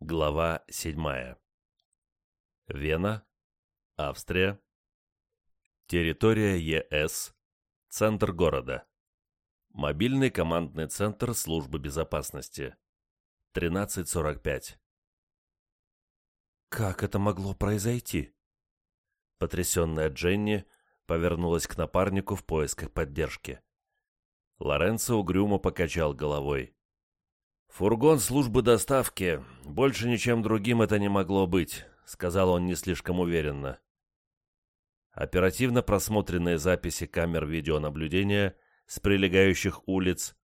Глава 7. Вена, Австрия. Территория ЕС. Центр города. Мобильный командный центр службы безопасности. 13.45. Как это могло произойти? Потрясенная Дженни повернулась к напарнику в поисках поддержки. Лоренцо угрюмо покачал головой. «Фургон службы доставки. Больше ничем другим это не могло быть», — сказал он не слишком уверенно. Оперативно просмотренные записи камер видеонаблюдения с прилегающих улиц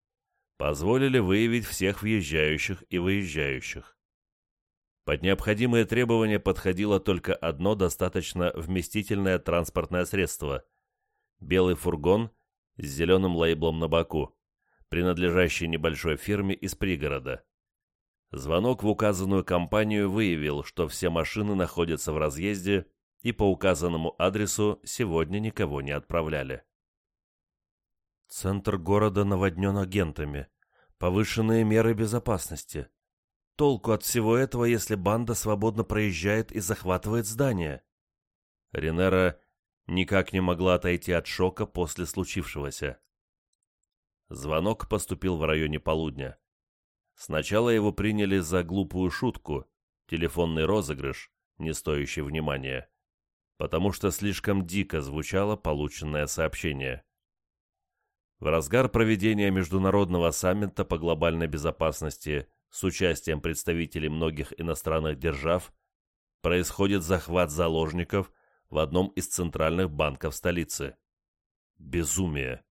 позволили выявить всех въезжающих и выезжающих. Под необходимые требования подходило только одно достаточно вместительное транспортное средство – белый фургон с зеленым лейблом на боку принадлежащей небольшой фирме из пригорода. Звонок в указанную компанию выявил, что все машины находятся в разъезде и по указанному адресу сегодня никого не отправляли. Центр города наводнен агентами. Повышенные меры безопасности. Толку от всего этого, если банда свободно проезжает и захватывает здание? Ренера никак не могла отойти от шока после случившегося. Звонок поступил в районе полудня. Сначала его приняли за глупую шутку, телефонный розыгрыш, не стоящий внимания, потому что слишком дико звучало полученное сообщение. В разгар проведения международного саммита по глобальной безопасности с участием представителей многих иностранных держав происходит захват заложников в одном из центральных банков столицы. Безумие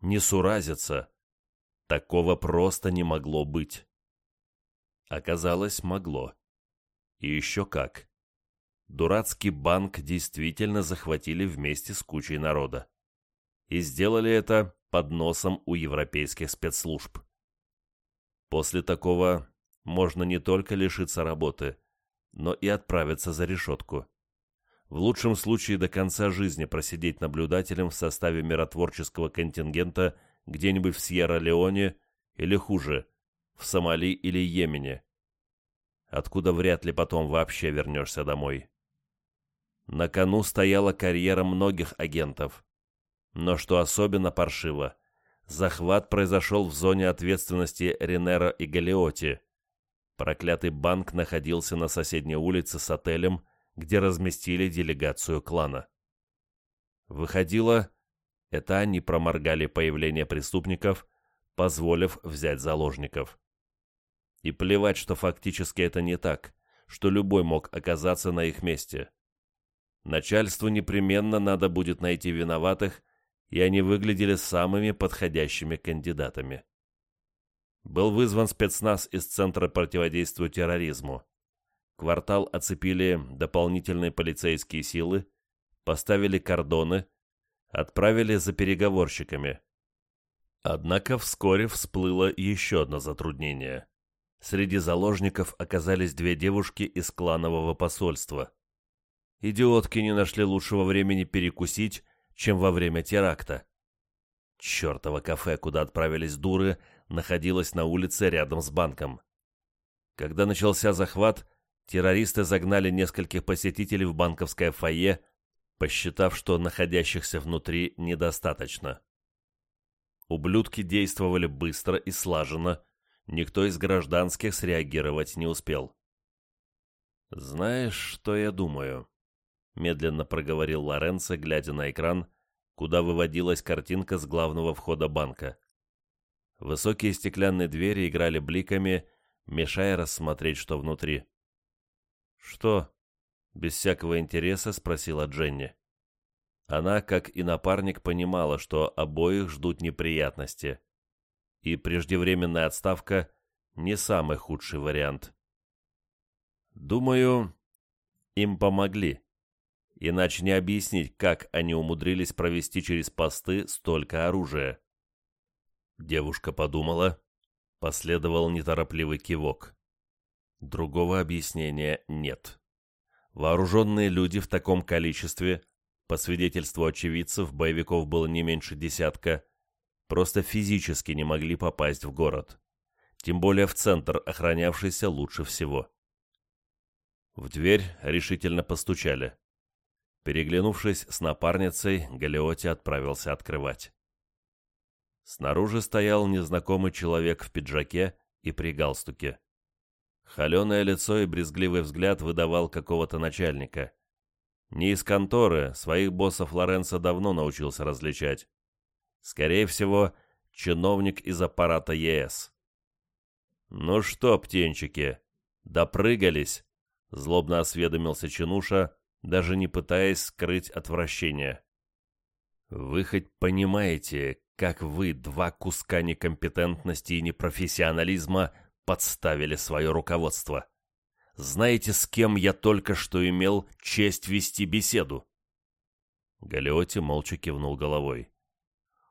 несуразица. Такого просто не могло быть. Оказалось, могло. И еще как. Дурацкий банк действительно захватили вместе с кучей народа. И сделали это под носом у европейских спецслужб. После такого можно не только лишиться работы, но и отправиться за решетку. В лучшем случае до конца жизни просидеть наблюдателем в составе миротворческого контингента где-нибудь в Сьерра-Леоне или хуже, в Сомали или Йемене, откуда вряд ли потом вообще вернешься домой. На кону стояла карьера многих агентов. Но что особенно паршиво, захват произошел в зоне ответственности Ренера и Галиоти. Проклятый банк находился на соседней улице с отелем, где разместили делегацию клана. Выходило, это они проморгали появление преступников, позволив взять заложников. И плевать, что фактически это не так, что любой мог оказаться на их месте. Начальству непременно надо будет найти виноватых, и они выглядели самыми подходящими кандидатами. Был вызван спецназ из Центра противодействия терроризму. Квартал оцепили дополнительные полицейские силы, поставили кордоны, отправили за переговорщиками. Однако вскоре всплыло еще одно затруднение. Среди заложников оказались две девушки из кланового посольства. Идиотки не нашли лучшего времени перекусить, чем во время теракта. Чертово кафе, куда отправились дуры, находилось на улице рядом с банком. Когда начался захват, террористы загнали нескольких посетителей в банковское фойе, посчитав, что находящихся внутри недостаточно. Ублюдки действовали быстро и слаженно, никто из гражданских среагировать не успел. «Знаешь, что я думаю?» — медленно проговорил Лоренцо, глядя на экран, куда выводилась картинка с главного входа банка. Высокие стеклянные двери играли бликами, мешая рассмотреть, что внутри. «Что?» — без всякого интереса спросила Дженни. Она, как и напарник, понимала, что обоих ждут неприятности. И преждевременная отставка — не самый худший вариант. Думаю, им помогли. Иначе не объяснить, как они умудрились провести через посты столько оружия. Девушка подумала, последовал неторопливый кивок. Другого объяснения нет. Вооруженные люди в таком количестве, по свидетельству очевидцев, боевиков было не меньше десятка, просто физически не могли попасть в город. Тем более в центр, охранявшийся лучше всего. В дверь решительно постучали. Переглянувшись с напарницей, Галиоти отправился открывать. Снаружи стоял незнакомый человек в пиджаке и при галстуке. Холеное лицо и брезгливый взгляд выдавал какого-то начальника. Не из конторы, своих боссов Лоренцо давно научился различать. Скорее всего, чиновник из аппарата ЕС. «Ну что, птенчики, допрыгались?» — злобно осведомился Чинуша, даже не пытаясь скрыть отвращение. «Вы хоть понимаете, как вы, два куска некомпетентности и непрофессионализма, подставили свое руководство? Знаете, с кем я только что имел честь вести беседу?» Галиоти молча кивнул головой.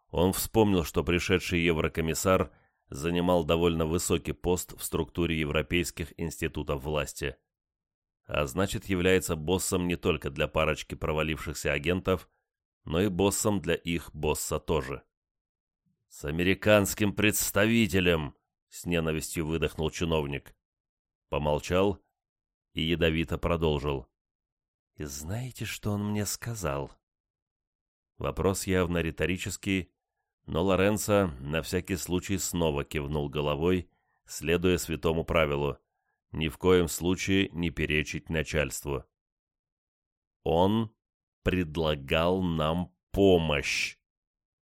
Он вспомнил, что пришедший еврокомиссар занимал довольно высокий пост в структуре европейских институтов власти – а значит является боссом не только для парочки провалившихся агентов, но и боссом для их босса тоже. «С американским представителем!» — с ненавистью выдохнул чиновник. Помолчал и ядовито продолжил. «И знаете, что он мне сказал?» Вопрос явно риторический, но Лоренцо на всякий случай снова кивнул головой, следуя святому правилу ни в коем случае не перечить начальству. Он предлагал нам помощь,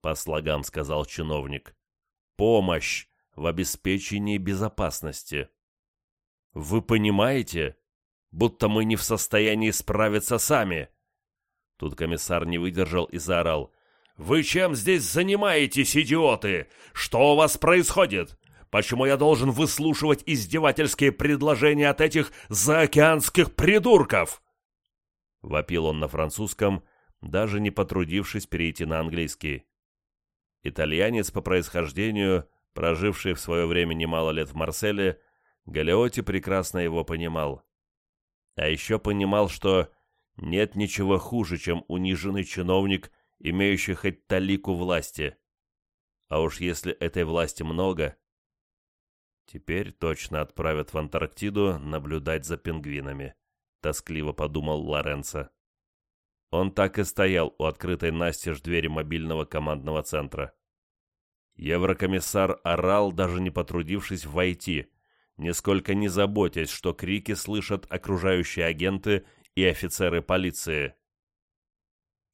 по слогам сказал чиновник. Помощь в обеспечении безопасности. Вы понимаете, будто мы не в состоянии справиться сами. Тут комиссар не выдержал и заорал. «Вы чем здесь занимаетесь, идиоты? Что у вас происходит? Почему я должен выслушивать издевательские предложения от этих заокеанских придурков?» Вопил он на французском, даже не потрудившись перейти на английский. Итальянец по происхождению, проживший в свое время немало лет в Марселе, Галеоти прекрасно его понимал. А еще понимал, что нет ничего хуже, чем униженный чиновник, имеющий хоть талику власти. А уж если этой власти много, Теперь точно отправят в Антарктиду наблюдать за пингвинами, тоскливо подумал Лоренцо. Он так и стоял у открытой настежь двери мобильного командного центра. Еврокомиссар орал, даже не потрудившись войти, нисколько не заботясь, что крики слышат окружающие агенты и офицеры полиции.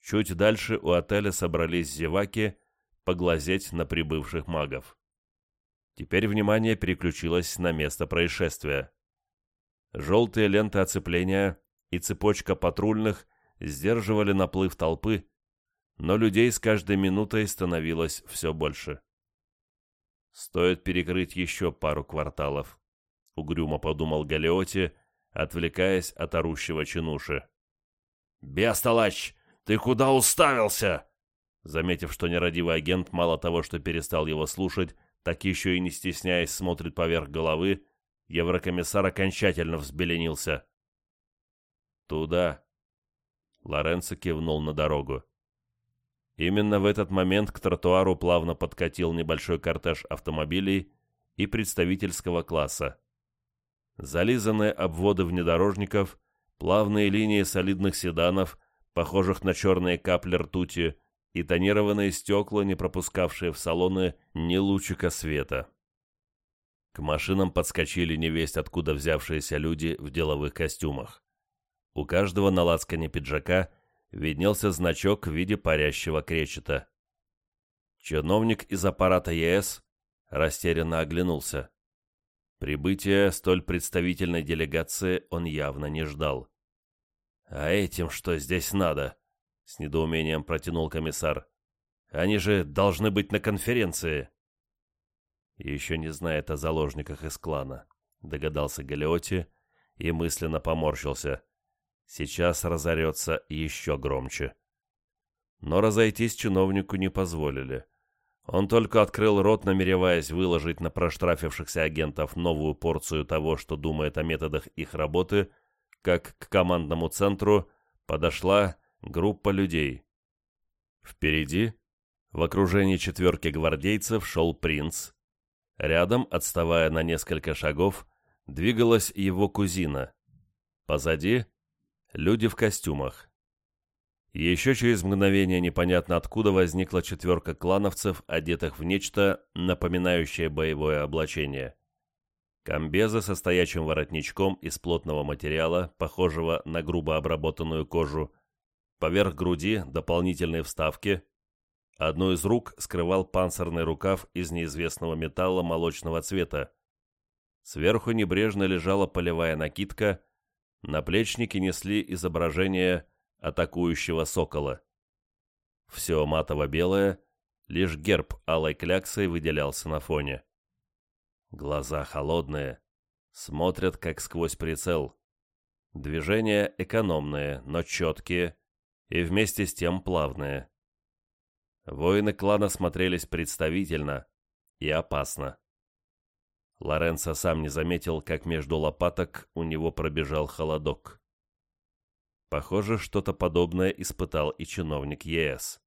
Чуть дальше у отеля собрались зеваки поглазеть на прибывших магов. Теперь внимание переключилось на место происшествия. Желтые ленты оцепления и цепочка патрульных сдерживали наплыв толпы, но людей с каждой минутой становилось все больше. «Стоит перекрыть еще пару кварталов», — угрюмо подумал Галиоти, отвлекаясь от орущего чинуши. «Бестолочь, ты куда уставился?» Заметив, что нерадивый агент мало того, что перестал его слушать, так еще и не стесняясь смотрит поверх головы, еврокомиссар окончательно взбеленился. «Туда!» Лоренцо кивнул на дорогу. Именно в этот момент к тротуару плавно подкатил небольшой кортеж автомобилей и представительского класса. Зализанные обводы внедорожников, плавные линии солидных седанов, похожих на черные капли ртути, и тонированные стекла, не пропускавшие в салоны ни лучика света. К машинам подскочили невесть откуда взявшиеся люди в деловых костюмах. У каждого на лацкане пиджака виднелся значок в виде парящего кречета. Чиновник из аппарата ЕС растерянно оглянулся. Прибытия столь представительной делегации он явно не ждал. «А этим что здесь надо?» с недоумением протянул комиссар. Они же должны быть на конференции. Еще не знает о заложниках из клана, догадался Галиоти и мысленно поморщился. Сейчас разорется еще громче. Но разойтись чиновнику не позволили. Он только открыл рот, намереваясь выложить на проштрафившихся агентов новую порцию того, что думает о методах их работы, как к командному центру подошла группа людей. Впереди, в окружении четверки гвардейцев, шел принц. Рядом, отставая на несколько шагов, двигалась его кузина. Позади — люди в костюмах. Еще через мгновение непонятно откуда возникла четверка клановцев, одетых в нечто, напоминающее боевое облачение. Комбезы со стоячим воротничком из плотного материала, похожего на грубо обработанную кожу, поверх груди дополнительные вставки. Одну из рук скрывал панцирный рукав из неизвестного металла молочного цвета. Сверху небрежно лежала полевая накидка, наплечники несли изображение атакующего сокола. Все матово-белое, лишь герб алой кляксой выделялся на фоне. Глаза холодные, смотрят как сквозь прицел. Движения экономные, но четкие и вместе с тем плавные. Воины клана смотрелись представительно и опасно. Лоренцо сам не заметил, как между лопаток у него пробежал холодок. Похоже, что-то подобное испытал и чиновник ЕС.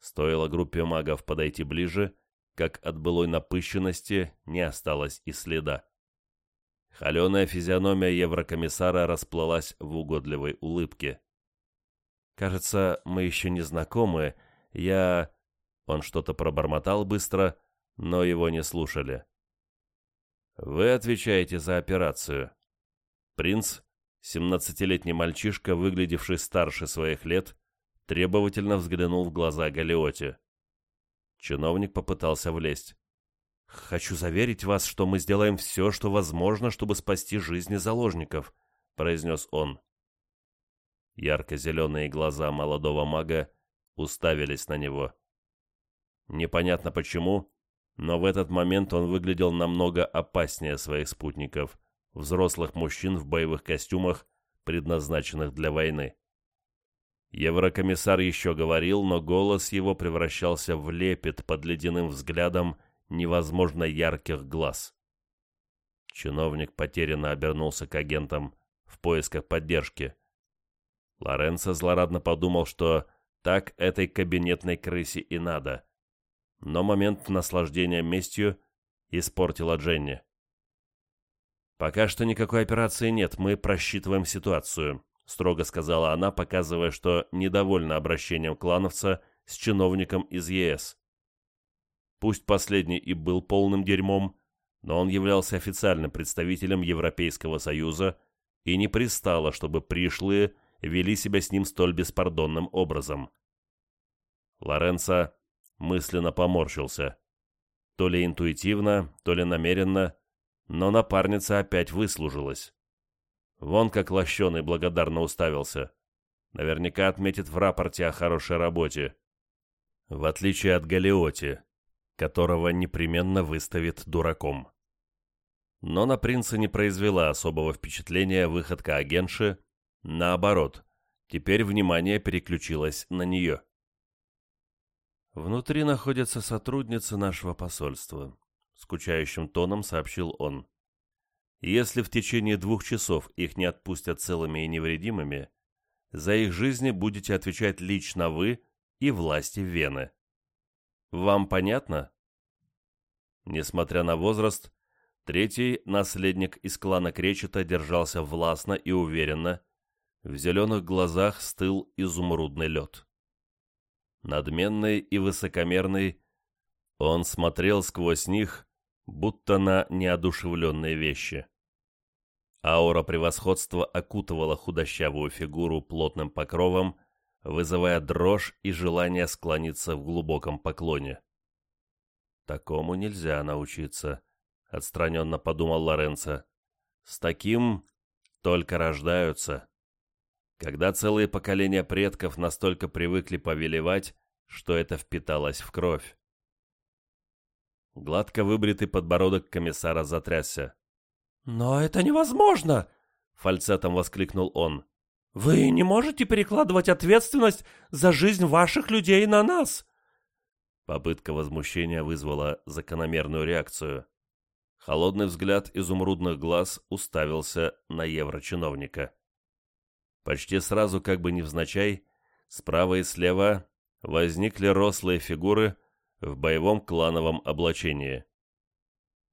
Стоило группе магов подойти ближе, как от былой напыщенности не осталось и следа. Холеная физиономия еврокомиссара расплылась в угодливой улыбке. «Кажется, мы еще не знакомы. Я...» Он что-то пробормотал быстро, но его не слушали. «Вы отвечаете за операцию». Принц, семнадцатилетний мальчишка, выглядевший старше своих лет, требовательно взглянул в глаза Галиоте. Чиновник попытался влезть. «Хочу заверить вас, что мы сделаем все, что возможно, чтобы спасти жизни заложников», — произнес он. Ярко-зеленые глаза молодого мага уставились на него. Непонятно почему, но в этот момент он выглядел намного опаснее своих спутников, взрослых мужчин в боевых костюмах, предназначенных для войны. Еврокомиссар еще говорил, но голос его превращался в лепет под ледяным взглядом невозможно ярких глаз. Чиновник потерянно обернулся к агентам в поисках поддержки. Лоренцо злорадно подумал, что так этой кабинетной крысе и надо. Но момент наслаждения местью испортила Дженни. «Пока что никакой операции нет, мы просчитываем ситуацию», строго сказала она, показывая, что недовольна обращением клановца с чиновником из ЕС. Пусть последний и был полным дерьмом, но он являлся официальным представителем Европейского Союза и не пристало, чтобы пришлые вели себя с ним столь беспардонным образом. Лоренцо мысленно поморщился. То ли интуитивно, то ли намеренно, но напарница опять выслужилась. Вон как лощеный благодарно уставился. Наверняка отметит в рапорте о хорошей работе. В отличие от Галиоти, которого непременно выставит дураком. Но на принца не произвела особого впечатления выходка агентши. Наоборот, теперь внимание переключилось на нее. «Внутри находятся сотрудницы нашего посольства», — скучающим тоном сообщил он. Если в течение двух часов их не отпустят целыми и невредимыми, за их жизни будете отвечать лично вы и власти Вены. Вам понятно? Несмотря на возраст, третий наследник из клана Кречета держался властно и уверенно, в зеленых глазах стыл изумрудный лед. Надменный и высокомерный, он смотрел сквозь них, будто на неодушевленные вещи. Аура превосходства окутывала худощавую фигуру плотным покровом, вызывая дрожь и желание склониться в глубоком поклоне. «Такому нельзя научиться», — отстраненно подумал Лоренцо. «С таким только рождаются». Когда целые поколения предков настолько привыкли повелевать, что это впиталось в кровь. Гладко выбритый подбородок комиссара затрясся. «Но это невозможно!» — фальцетом воскликнул он. «Вы не можете перекладывать ответственность за жизнь ваших людей на нас!» Попытка возмущения вызвала закономерную реакцию. Холодный взгляд изумрудных глаз уставился на еврочиновника. Почти сразу, как бы невзначай, справа и слева возникли рослые фигуры в боевом клановом облачении.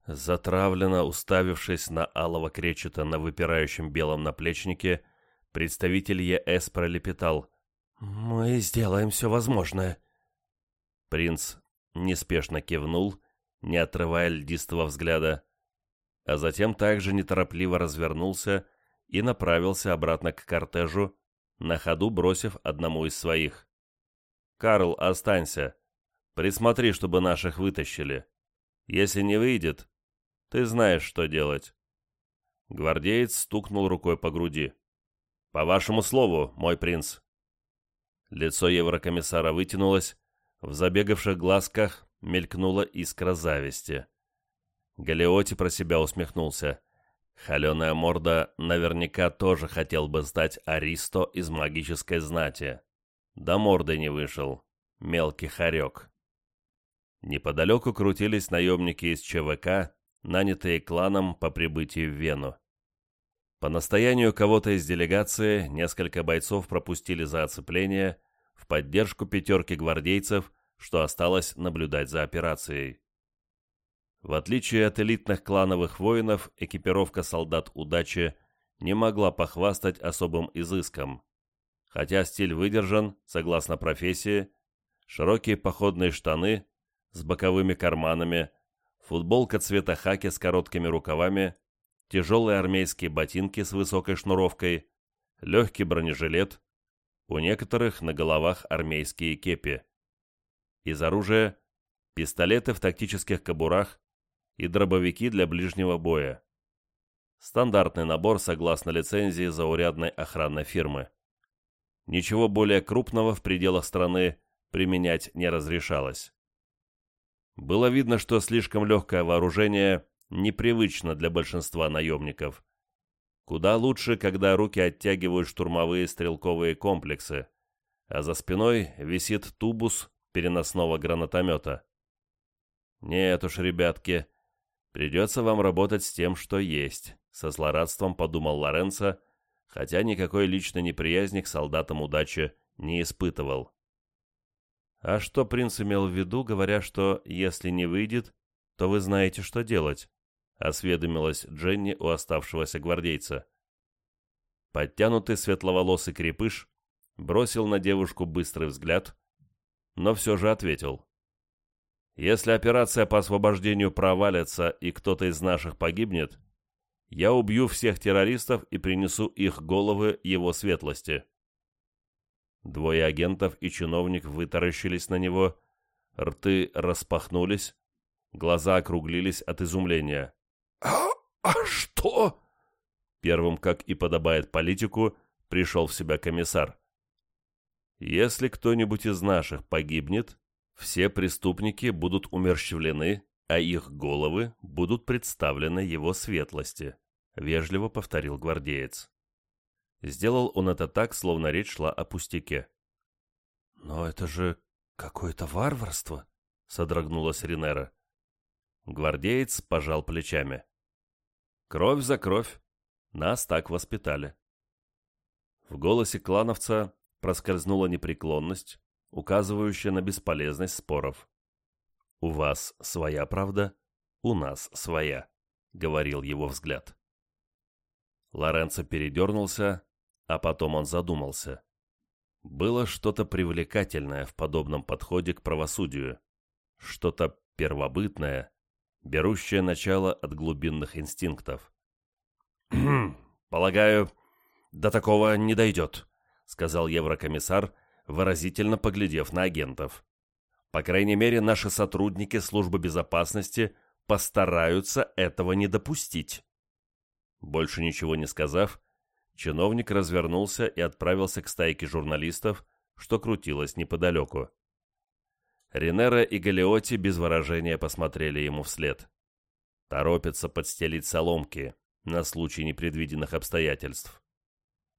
Затравленно уставившись на алого кречета на выпирающем белом наплечнике, представитель ЕС пролепетал. «Мы сделаем все возможное». Принц неспешно кивнул, не отрывая льдистого взгляда, а затем также неторопливо развернулся и направился обратно к кортежу, на ходу бросив одному из своих. «Карл, останься. Присмотри, чтобы наших вытащили. Если не выйдет, ты знаешь, что делать». Гвардеец стукнул рукой по груди. «По вашему слову, мой принц». Лицо еврокомиссара вытянулось, в забегавших глазках мелькнула искра зависти. Галиоти про себя усмехнулся. Холеная морда наверняка тоже хотел бы стать Аристо из магической знати. До морды не вышел. Мелкий хорек. Неподалеку крутились наемники из ЧВК, нанятые кланом по прибытии в Вену. По настоянию кого-то из делегации несколько бойцов пропустили за оцепление в поддержку пятерки гвардейцев, что осталось наблюдать за операцией. В отличие от элитных клановых воинов, экипировка солдат удачи не могла похвастать особым изыском. Хотя стиль выдержан, согласно профессии, широкие походные штаны с боковыми карманами, футболка цвета хаки с короткими рукавами, тяжелые армейские ботинки с высокой шнуровкой, легкий бронежилет, у некоторых на головах армейские кепи. Из оружия – пистолеты в тактических кобурах, и дробовики для ближнего боя. Стандартный набор согласно лицензии заурядной охранной фирмы. Ничего более крупного в пределах страны применять не разрешалось. Было видно, что слишком легкое вооружение непривычно для большинства наемников. Куда лучше, когда руки оттягивают штурмовые стрелковые комплексы, а за спиной висит тубус переносного гранатомета. Нет уж, ребятки, Придется вам работать с тем, что есть», — со злорадством подумал Лоренцо, хотя никакой личной неприязни к солдатам удачи не испытывал. «А что принц имел в виду, говоря, что если не выйдет, то вы знаете, что делать?» — осведомилась Дженни у оставшегося гвардейца. Подтянутый светловолосый крепыш бросил на девушку быстрый взгляд, но все же ответил. Если операция по освобождению провалится и кто-то из наших погибнет, я убью всех террористов и принесу их головы его светлости». Двое агентов и чиновник вытаращились на него, рты распахнулись, глаза округлились от изумления. «А, а что?» Первым, как и подобает политику, пришел в себя комиссар. «Если кто-нибудь из наших погибнет, все преступники будут умерщвлены, а их головы будут представлены его светлости», — вежливо повторил гвардеец. Сделал он это так, словно речь шла о пустяке. «Но это же какое-то варварство», — содрогнулась Ринера. Гвардеец пожал плечами. «Кровь за кровь. Нас так воспитали». В голосе клановца проскользнула непреклонность, указывающая на бесполезность споров. «У вас своя правда, у нас своя», — говорил его взгляд. Лоренцо передернулся, а потом он задумался. Было что-то привлекательное в подобном подходе к правосудию, что-то первобытное, берущее начало от глубинных инстинктов. «Полагаю, до такого не дойдет», — сказал еврокомиссар, выразительно поглядев на агентов. По крайней мере, наши сотрудники службы безопасности постараются этого не допустить. Больше ничего не сказав, чиновник развернулся и отправился к стайке журналистов, что крутилось неподалеку. Ренера и Галиоти без выражения посмотрели ему вслед. Торопятся подстелить соломки на случай непредвиденных обстоятельств.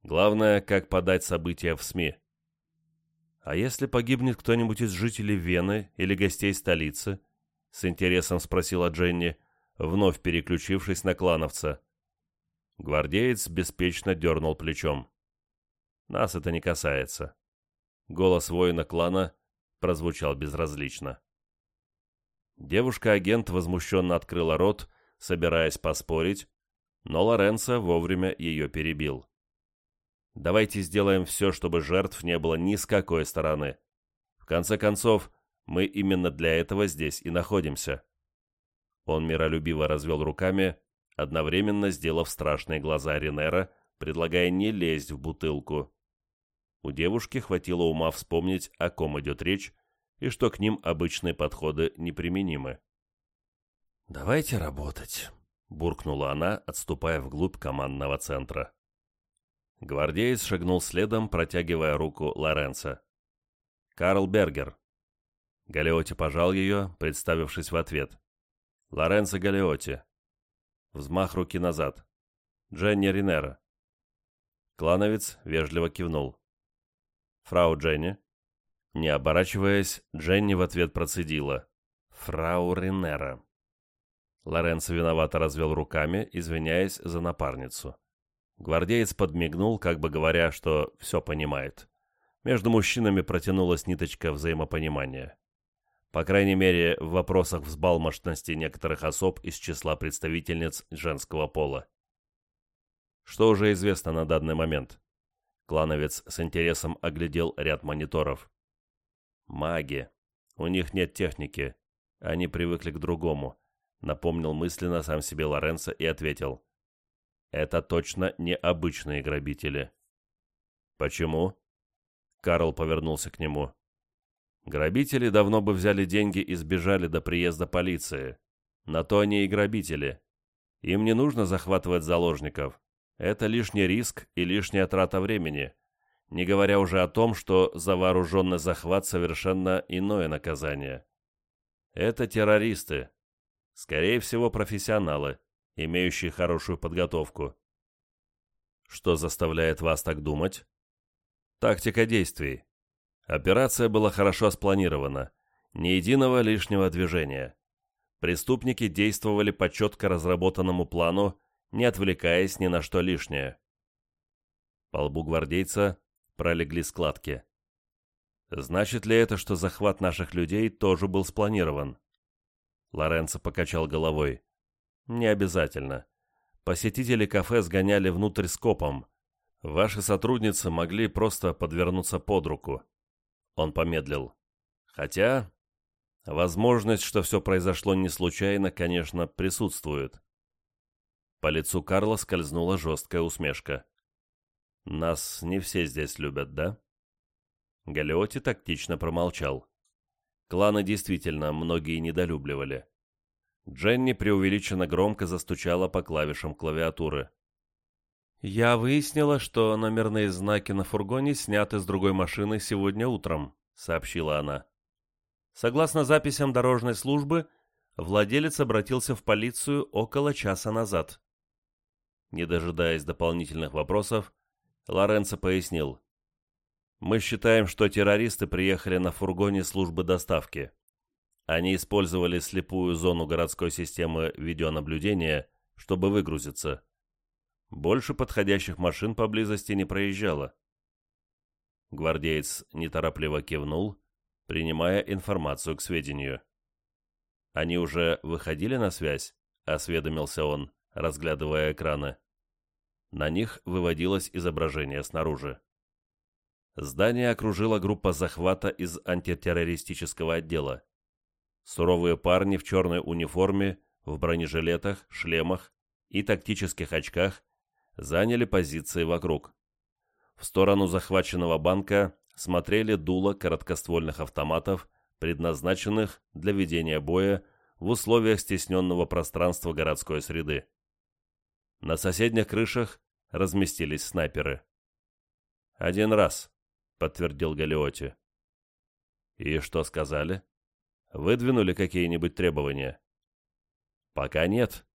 Главное, как подать события в СМИ. «А если погибнет кто-нибудь из жителей Вены или гостей столицы?» — с интересом спросила Дженни, вновь переключившись на клановца. Гвардеец беспечно дернул плечом. «Нас это не касается». Голос воина клана прозвучал безразлично. Девушка-агент возмущенно открыла рот, собираясь поспорить, но Лоренцо вовремя ее перебил. «Давайте сделаем все, чтобы жертв не было ни с какой стороны. В конце концов, мы именно для этого здесь и находимся». Он миролюбиво развел руками, одновременно сделав страшные глаза Ренера, предлагая не лезть в бутылку. У девушки хватило ума вспомнить, о ком идет речь, и что к ним обычные подходы неприменимы. «Давайте работать», — буркнула она, отступая вглубь командного центра. Гвардеец шагнул следом, протягивая руку Лоренцо. «Карл Бергер». Галиоти пожал ее, представившись в ответ. «Лоренцо Галиоти». Взмах руки назад. «Дженни Ринера». Клановец вежливо кивнул. «Фрау Дженни?» Не оборачиваясь, Дженни в ответ процедила. «Фрау Ринера». Лоренцо виновато развел руками, извиняясь за напарницу. Гвардеец подмигнул, как бы говоря, что все понимает. Между мужчинами протянулась ниточка взаимопонимания. По крайней мере, в вопросах взбалмошности некоторых особ из числа представительниц женского пола. Что уже известно на данный момент? Клановец с интересом оглядел ряд мониторов. Маги. У них нет техники. Они привыкли к другому напомнил мысленно сам себе Лоренцо и ответил. Это точно не обычные грабители. Почему? Карл повернулся к нему. Грабители давно бы взяли деньги и сбежали до приезда полиции. На то они и грабители. Им не нужно захватывать заложников. Это лишний риск и лишняя трата времени. Не говоря уже о том, что за вооруженный захват совершенно иное наказание. Это террористы, Скорее всего, профессионалы, имеющие хорошую подготовку. Что заставляет вас так думать? Тактика действий. Операция была хорошо спланирована. Ни единого лишнего движения. Преступники действовали по четко разработанному плану, не отвлекаясь ни на что лишнее. По лбу гвардейца пролегли складки. Значит ли это, что захват наших людей тоже был спланирован? Лоренцо покачал головой. «Не обязательно. Посетители кафе сгоняли внутрь скопом. Ваши сотрудницы могли просто подвернуться под руку». Он помедлил. «Хотя, возможность, что все произошло не случайно, конечно, присутствует». По лицу Карла скользнула жесткая усмешка. «Нас не все здесь любят, да?» Галиоти тактично промолчал. Кланы действительно многие недолюбливали. Дженни преувеличенно громко застучала по клавишам клавиатуры. «Я выяснила, что номерные знаки на фургоне сняты с другой машины сегодня утром», — сообщила она. Согласно записям дорожной службы, владелец обратился в полицию около часа назад. Не дожидаясь дополнительных вопросов, Лоренцо пояснил. Мы считаем, что террористы приехали на фургоне службы доставки. Они использовали слепую зону городской системы видеонаблюдения, чтобы выгрузиться. Больше подходящих машин поблизости не проезжало. Гвардеец неторопливо кивнул, принимая информацию к сведению. «Они уже выходили на связь?» — осведомился он, разглядывая экраны. На них выводилось изображение снаружи. Здание окружила группа захвата из антитеррористического отдела. Суровые парни в черной униформе, в бронежилетах, шлемах и тактических очках заняли позиции вокруг. В сторону захваченного банка смотрели дула короткоствольных автоматов, предназначенных для ведения боя в условиях стесненного пространства городской среды. На соседних крышах разместились снайперы. Один раз — подтвердил Галиоти. «И что сказали? Выдвинули какие-нибудь требования?» «Пока нет.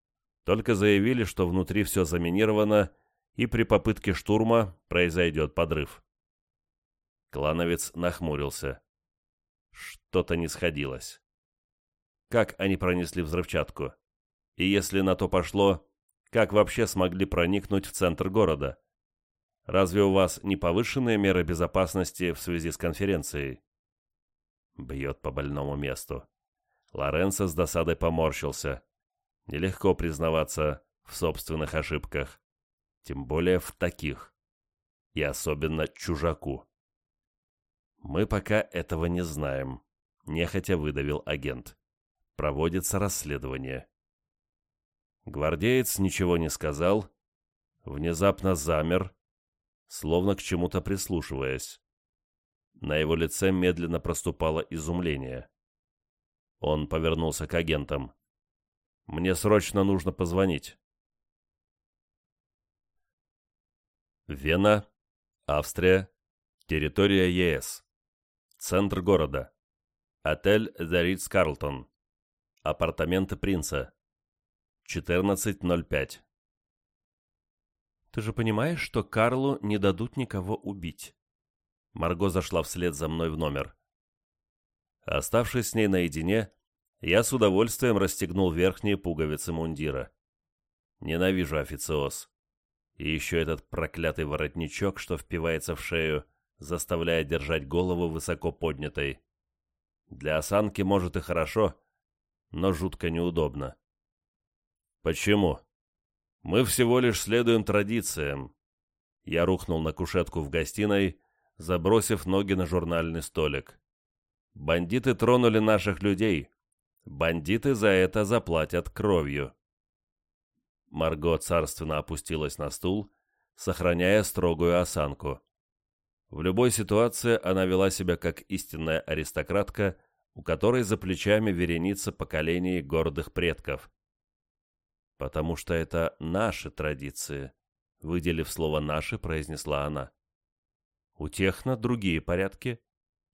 Только заявили, что внутри все заминировано, и при попытке штурма произойдет подрыв». Клановец нахмурился. Что-то не сходилось. Как они пронесли взрывчатку? И если на то пошло, как вообще смогли проникнуть в центр города? Разве у вас не повышенные меры безопасности в связи с конференцией?» Бьет по больному месту. Лоренцо с досадой поморщился. Нелегко признаваться в собственных ошибках, тем более в таких, и особенно чужаку. Мы пока этого не знаем, нехотя выдавил агент. Проводится расследование. Гвардеец ничего не сказал, внезапно замер, словно к чему-то прислушиваясь. На его лице медленно проступало изумление. Он повернулся к агентам. «Мне срочно нужно позвонить». Вена, Австрия, территория ЕС. Центр города. Отель The Ritz Carlton. Апартаменты принца. 14.05. Ты же понимаешь, что Карлу не дадут никого убить. Марго зашла вслед за мной в номер. Оставшись с ней наедине, я с удовольствием расстегнул верхние пуговицы мундира. Ненавижу официоз. И еще этот проклятый воротничок, что впивается в шею, заставляя держать голову высоко поднятой. Для осанки, может, и хорошо, но жутко неудобно. Почему? Мы всего лишь следуем традициям. Я рухнул на кушетку в гостиной, забросив ноги на журнальный столик. Бандиты тронули наших людей. Бандиты за это заплатят кровью. Марго царственно опустилась на стул, сохраняя строгую осанку. В любой ситуации она вела себя как истинная аристократка, у которой за плечами вереница поколений гордых предков. «Потому что это наши традиции», — выделив слово «наши», произнесла она. У техно другие порядки,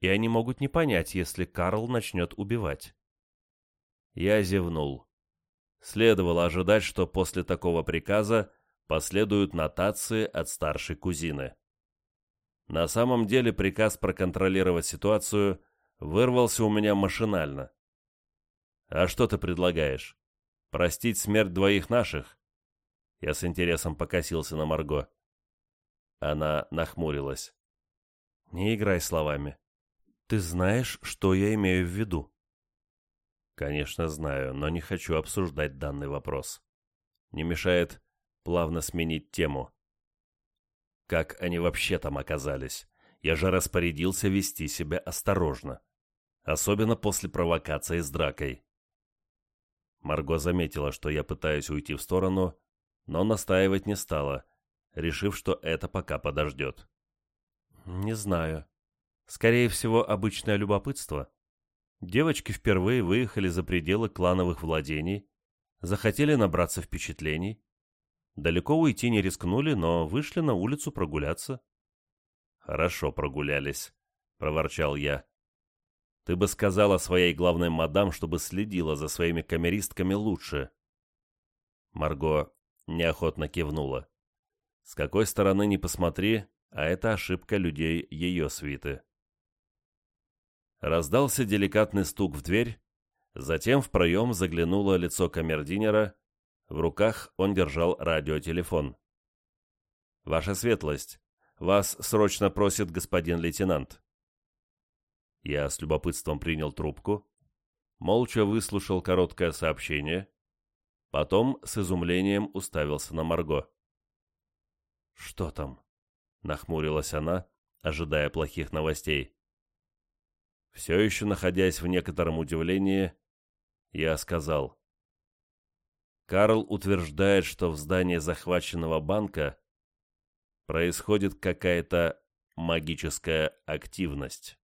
и они могут не понять, если Карл начнет убивать. Я зевнул. Следовало ожидать, что после такого приказа последуют нотации от старшей кузины. На самом деле приказ проконтролировать ситуацию вырвался у меня машинально. «А что ты предлагаешь? Простить смерть двоих наших?» Я с интересом покосился на Марго. Она нахмурилась. Не играй словами. Ты знаешь, что я имею в виду? Конечно, знаю, но не хочу обсуждать данный вопрос. Не мешает плавно сменить тему. Как они вообще там оказались? Я же распорядился вести себя осторожно. Особенно после провокации с дракой. Марго заметила, что я пытаюсь уйти в сторону, но настаивать не стала, решив, что это пока подождет. Не знаю. Скорее всего, обычное любопытство. Девочки впервые выехали за пределы клановых владений, захотели набраться впечатлений. Далеко уйти не рискнули, но вышли на улицу прогуляться. «Хорошо прогулялись», — проворчал я. «Ты бы сказала своей главной мадам, чтобы следила за своими камеристками лучше». Марго неохотно кивнула. «С какой стороны ни посмотри, а это ошибка людей ее свиты. Раздался деликатный стук в дверь, затем в проем заглянуло лицо камердинера, в руках он держал радиотелефон. «Ваша светлость, вас срочно просит господин лейтенант». Я с любопытством принял трубку, молча выслушал короткое сообщение, потом с изумлением уставился на Марго. «Что там?» Нахмурилась она, ожидая плохих новостей. Все еще находясь в некотором удивлении, я сказал. Карл утверждает, что в здании захваченного банка происходит какая-то магическая активность.